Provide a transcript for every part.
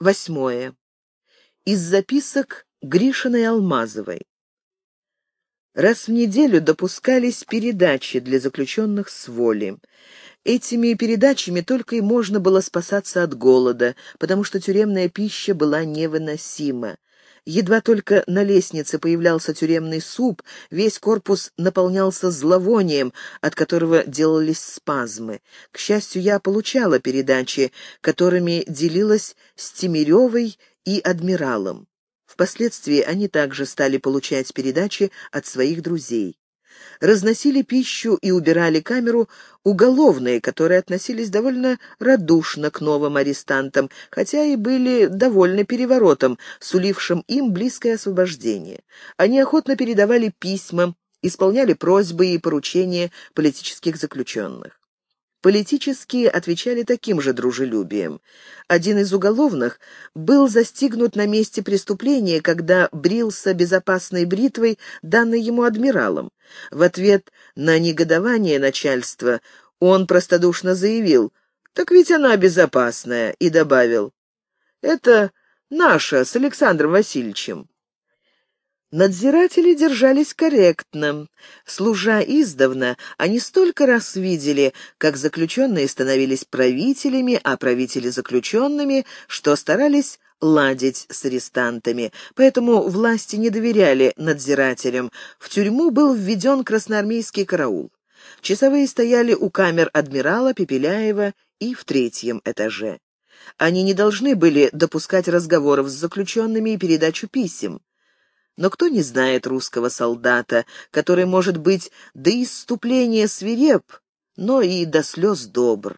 Восьмое. Из записок Гришиной Алмазовой. Раз в неделю допускались передачи для заключенных с воли. Этими передачами только и можно было спасаться от голода, потому что тюремная пища была невыносима. Едва только на лестнице появлялся тюремный суп, весь корпус наполнялся зловонием, от которого делались спазмы. К счастью, я получала передачи, которыми делилась с Тимиревой и адмиралом. Впоследствии они также стали получать передачи от своих друзей разносили пищу и убирали камеру уголовные, которые относились довольно радушно к новым арестантам, хотя и были довольны переворотом, сулившим им близкое освобождение. Они охотно передавали письма, исполняли просьбы и поручения политических заключенных. Политические отвечали таким же дружелюбием. Один из уголовных был застигнут на месте преступления, когда брился безопасной бритвой, данной ему адмиралом. В ответ на негодование начальства он простодушно заявил «Так ведь она безопасная» и добавил «Это наша с Александром Васильевичем». Надзиратели держались корректно. Служа издавна, они столько раз видели, как заключенные становились правителями, а правители заключенными, что старались ладить с арестантами, поэтому власти не доверяли надзирателям. В тюрьму был введен красноармейский караул. Часовые стояли у камер адмирала Пепеляева и в третьем этаже. Они не должны были допускать разговоров с заключенными и передачу писем. Но кто не знает русского солдата, который может быть до исступления свиреп, но и до слез добр?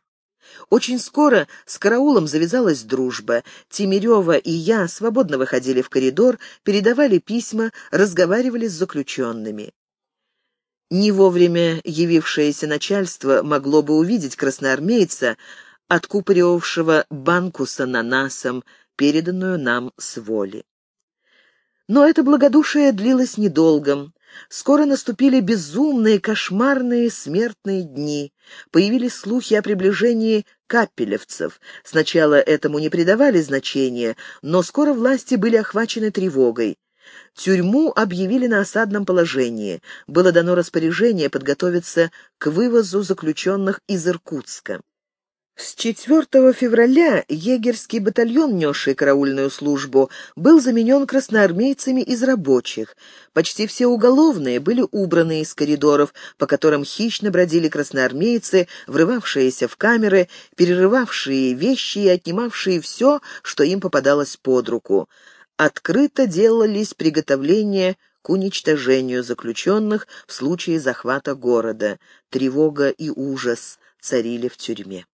Очень скоро с караулом завязалась дружба. Тимирева и я свободно выходили в коридор, передавали письма, разговаривали с заключенными. Не вовремя явившееся начальство могло бы увидеть красноармейца, откупоривавшего банку с ананасом, переданную нам с воли. Но это благодушие длилось недолго. Скоро наступили безумные, кошмарные смертные дни. Появились слухи о приближении капелевцев. Сначала этому не придавали значения, но скоро власти были охвачены тревогой. Тюрьму объявили на осадном положении. Было дано распоряжение подготовиться к вывозу заключенных из Иркутска. С 4 февраля егерский батальон, несший караульную службу, был заменен красноармейцами из рабочих. Почти все уголовные были убраны из коридоров, по которым хищно бродили красноармейцы, врывавшиеся в камеры, перерывавшие вещи и отнимавшие все, что им попадалось под руку. Открыто делались приготовления к уничтожению заключенных в случае захвата города. Тревога и ужас царили в тюрьме.